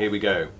Here we go.